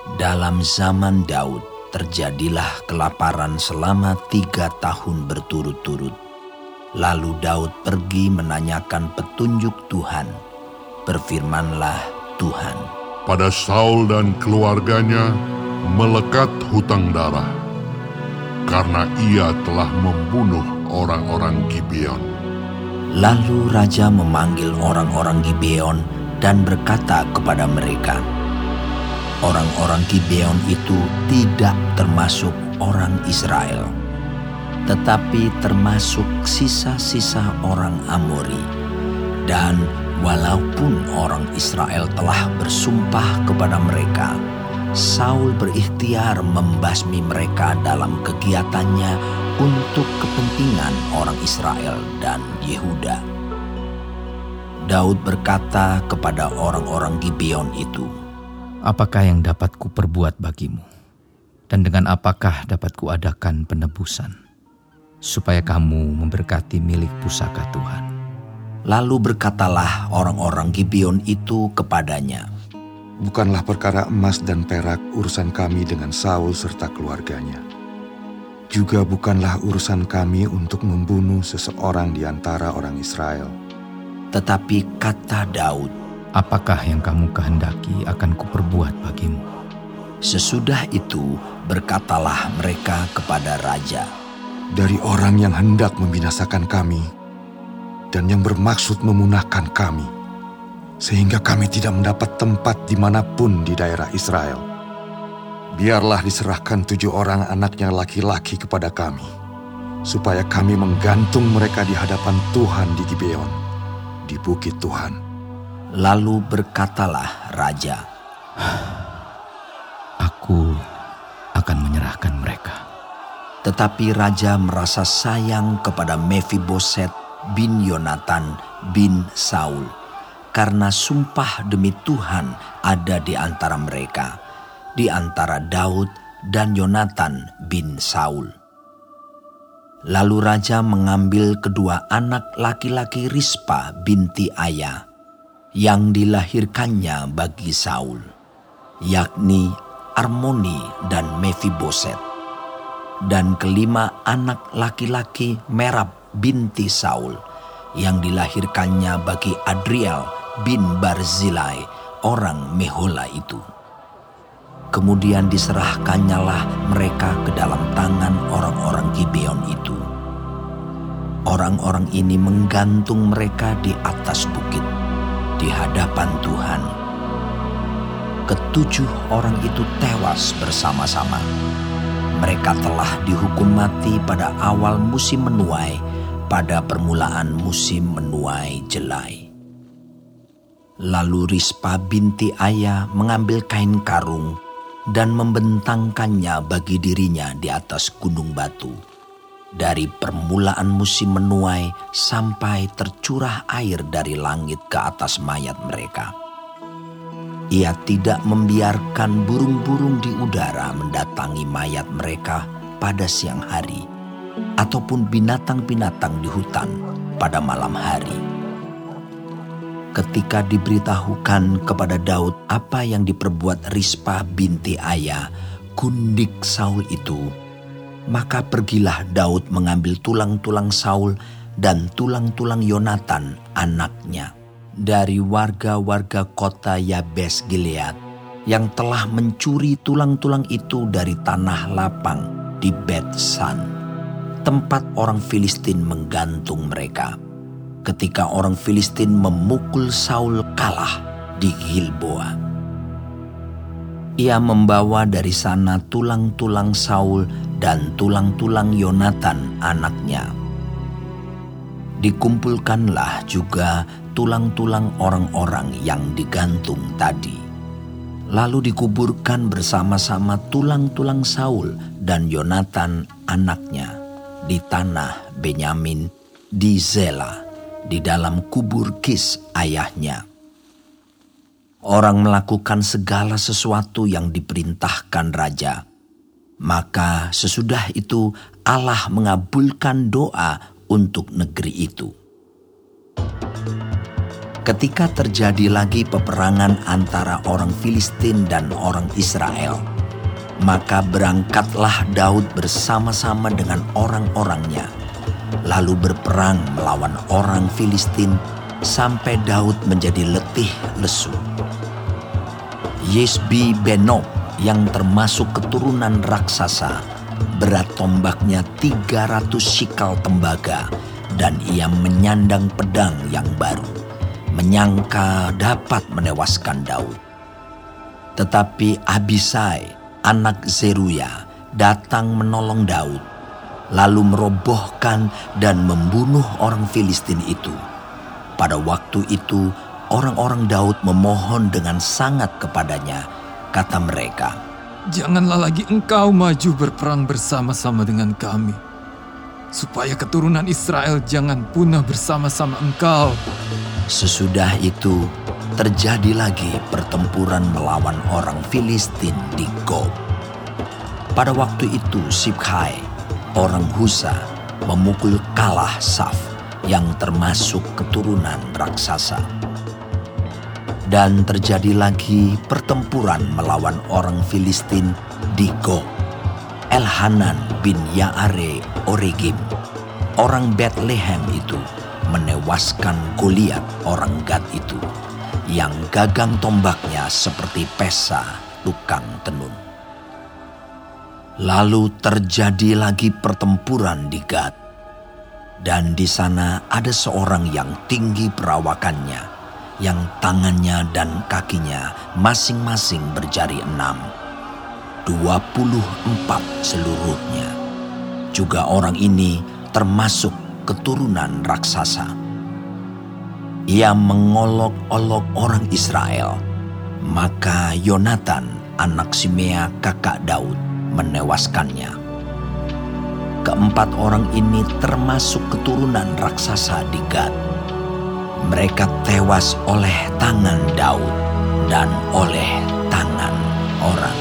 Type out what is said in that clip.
Dalam zaman Daud terjadilah kelaparan selama tiga tahun berturut-turut. Lalu Daud pergi menanyakan petunjuk Tuhan. Berfirmanlah Tuhan. Pada Saul dan keluarganya melekat hutang darah karena ia telah membunuh orang-orang Gibeon. Lalu raja memanggil orang-orang Gibeon dan berkata kepada mereka, Orang-orang Gibeon itu tidak termasuk orang Israel, tetapi termasuk sisa-sisa orang Amori. Dan walaupun orang Israel telah bersumpah kepada mereka, Saul berikhtiar membasmi mereka dalam kegiatannya untuk kepentingan orang Israel dan Yehuda. Daud berkata kepada orang-orang Gibeon itu, Apakah yang dapat kuperbuat bagimu? Dan dengan apakah dapat kuadakan penebusan? Supaya kamu memberkati milik pusaka Tuhan. Lalu berkatalah orang-orang Gibeon itu kepadanya, Bukanlah perkara emas dan perak urusan kami dengan Saul serta keluarganya. Juga bukanlah urusan kami untuk membunuh seseorang di antara orang Israel. Tetapi kata Daud, Apakah yang kamu kehendaki akan kuperbuat bagimu? Sesudah itu berkatalah mereka kepada raja, Dari orang yang hendak membinasakan kami dan yang bermaksud memunahkan kami, sehingga kami tidak mendapat tempat di mana pun di daerah Israel. Biarlah diserahkan tujuh orang anaknya laki-laki kepada kami, supaya kami menggantung mereka di hadapan Tuhan di Gibeon, di bukit Tuhan. Lalu berkatalah raja, Aku akan menyerahkan mereka. Tetapi raja merasa sayang kepada Mephiboset bin Yonatan bin Saul, karena sumpah demi Tuhan ada di antara mereka, di antara Daud dan Yonatan bin Saul. Lalu raja mengambil kedua anak laki-laki Rispa binti Ayah, yang dilahirkannya bagi Saul, yakni Armoni dan Mephiboset, dan kelima anak laki-laki Merab binti Saul, yang dilahirkannya bagi Adriel bin Barzilai, orang Mehola itu. Kemudian diserahkannyalah mereka ke dalam tangan orang-orang Gibeon itu. Orang-orang ini menggantung mereka di atas bukit di hadapan Tuhan. Ketujuh orang itu tewas bersama-sama. Mereka telah dihukum mati pada awal musim menuai, pada permulaan musim menuai jelai. Lalu Rispa binti Ayah mengambil kain karung dan membentangkannya bagi dirinya di atas gunung batu dari permulaan musim menuai sampai tercurah air dari langit ke atas mayat mereka. Ia tidak membiarkan burung-burung di udara mendatangi mayat mereka pada siang hari, ataupun binatang-binatang di hutan pada malam hari. Ketika diberitahukan kepada Daud apa yang diperbuat Rispa binti Ayah, kundik Saul itu, maka pergilah Daud mengambil tulang-tulang Saul dan tulang-tulang Yonatan anaknya dari warga-warga kota Yabes Gilead yang telah mencuri tulang-tulang itu dari tanah lapang di Bet-San, tempat orang Filistin menggantung mereka. Ketika orang Filistin memukul Saul kalah di Gilboa. Ia membawa dari sana tulang-tulang Saul dan tulang-tulang Yonatan anaknya. Dikumpulkanlah juga tulang-tulang orang-orang yang digantung tadi. Lalu dikuburkan bersama-sama tulang-tulang Saul dan Yonatan anaknya di tanah Benyamin di Zela di dalam kubur Kis ayahnya. Orang melakukan segala sesuatu yang diperintahkan raja. Maka sesudah itu Allah mengabulkan doa untuk negeri itu. ketika terjadi lagi peperangan antara orang Filistin dan orang Israel, maka berangkatlah Daud bersama-sama dengan orang-orangnya, lalu berperang melawan orang Filistin sampai Daud menjadi letih lesu. Yesbi Benob yang termasuk keturunan raksasa, berat tombaknya 300 sikal tembaga, dan ia menyandang pedang yang baru, menyangka dapat menewaskan Daud. Tetapi Abisai, anak Zeruya, datang menolong Daud, lalu merobohkan dan membunuh orang Filistin itu. Pada waktu itu, orang-orang Daud memohon dengan sangat kepadanya, kata mereka, Janganlah lagi engkau maju berperang bersama-sama dengan kami, supaya keturunan Israel jangan punah bersama-sama engkau. Sesudah itu, terjadi lagi pertempuran melawan orang Filistin di Gob. Pada waktu itu Sibkai, orang Husa, memukul kalah Saf yang termasuk keturunan raksasa. Dan terjadi lagi pertempuran melawan orang Filistin di Gob. Elhanan bin Yaare Oregim, orang Bethlehem itu, menewaskan Goliat orang Gad itu, yang gagang tombaknya seperti pesa tukang tenun. Lalu terjadi lagi pertempuran di Gad, dan di sana ada seorang yang tinggi perawakannya, yang tangannya dan kakinya masing-masing berjari enam. Dua puluh empat seluruhnya. Juga orang ini termasuk keturunan raksasa. Ia mengolok-olok orang Israel. Maka Yonatan, anak Simea kakak Daud, menewaskannya. Keempat orang ini termasuk keturunan raksasa di Gad mereka tewas oleh tangan Daud dan oleh tangan orang